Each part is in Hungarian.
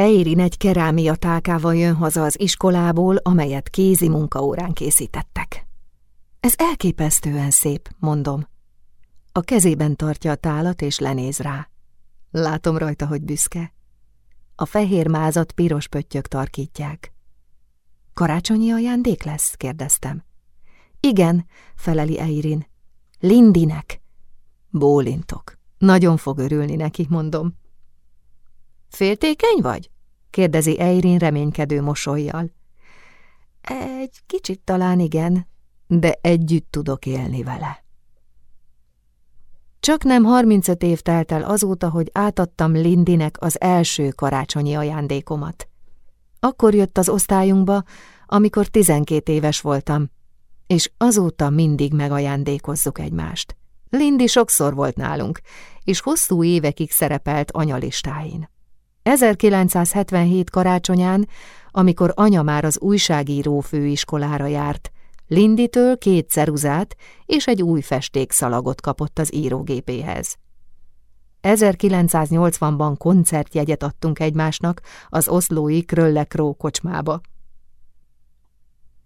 Eirin egy kerámia tálkával jön haza az iskolából, amelyet kézi munkaórán készítettek. Ez elképesztően szép, mondom. A kezében tartja a tálat, és lenéz rá. Látom rajta, hogy büszke. A fehér mázat piros pöttyök tarkítják. Karácsonyi ajándék lesz? kérdeztem. Igen, feleli Eirin. Lindinek. Bólintok. Nagyon fog örülni neki, mondom. Féltékeny vagy? Kérdezi Eirin reménykedő mosolyjal. Egy kicsit talán igen, de együtt tudok élni vele. Csak nem 35 év telt el azóta, hogy átadtam Lindinek az első karácsonyi ajándékomat. Akkor jött az osztályunkba, amikor 12 éves voltam, és azóta mindig megajándékozzuk egymást. Lindi sokszor volt nálunk, és hosszú évekig szerepelt anyalistáin. 1977 karácsonyán, amikor anya már az újságíró főiskolára járt, Linditől két ceruzát és egy új festékszalagot kapott az írógépéhez. 1980-ban koncertjegyet adtunk egymásnak az oszlói Kröllekró kocsmába.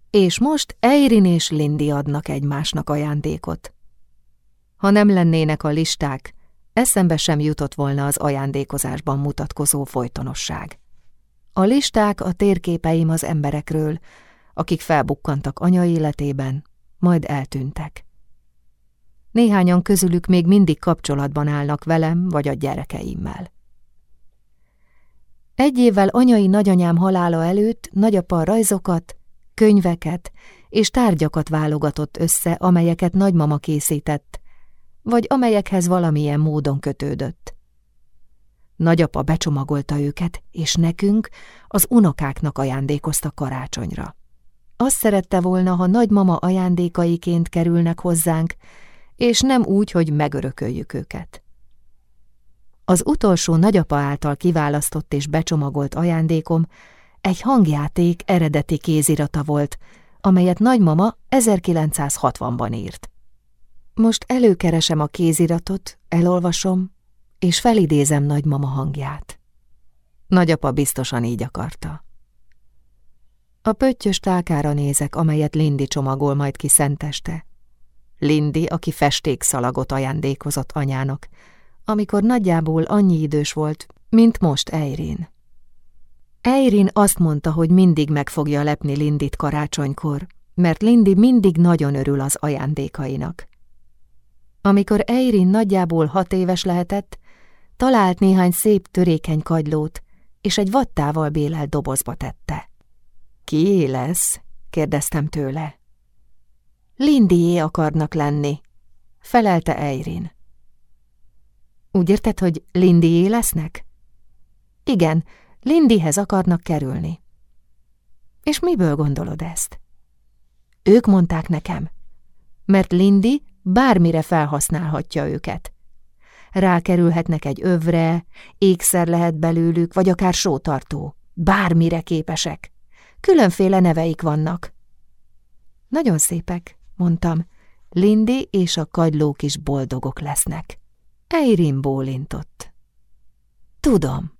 És most Eirin és Lindi adnak egymásnak ajándékot. Ha nem lennének a listák, eszembe sem jutott volna az ajándékozásban mutatkozó folytonosság. A listák a térképeim az emberekről, akik felbukkantak anya életében, majd eltűntek. Néhányan közülük még mindig kapcsolatban állnak velem vagy a gyerekeimmel. Egy évvel anyai nagyanyám halála előtt nagyapa rajzokat, könyveket és tárgyakat válogatott össze, amelyeket nagymama készített, vagy amelyekhez valamilyen módon kötődött. Nagyapa becsomagolta őket, és nekünk, az unokáknak ajándékozta karácsonyra. Azt szerette volna, ha nagymama ajándékaiként kerülnek hozzánk, és nem úgy, hogy megörököljük őket. Az utolsó nagyapa által kiválasztott és becsomagolt ajándékom egy hangjáték eredeti kézirata volt, amelyet nagymama 1960-ban írt. Most előkeresem a kéziratot, elolvasom, és felidézem nagymama hangját. Nagyapa biztosan így akarta. A pöttyös tálkára nézek, amelyet Lindi csomagol majd ki szenteste. Lindi, aki festékszalagot ajándékozott anyának, amikor nagyjából annyi idős volt, mint most Eirin. Eirin azt mondta, hogy mindig meg fogja lepni Lindit karácsonykor, mert Lindi mindig nagyon örül az ajándékainak. Amikor Eirin nagyjából hat éves lehetett, talált néhány szép törékeny kagylót, és egy vattával bélelt dobozba tette. Ki lesz? kérdeztem tőle. Lindié akarnak lenni, felelte Eirin. Úgy érted, hogy Lindié lesznek? Igen, Lindihez akarnak kerülni. És miből gondolod ezt? Ők mondták nekem, mert Lindi bármire felhasználhatja őket. Rákerülhetnek egy övre, ékszer lehet belőlük, vagy akár sótartó. Bármire képesek. Különféle neveik vannak. Nagyon szépek, mondtam. Lindi és a kagylók is boldogok lesznek. Eirin bólintott. Tudom,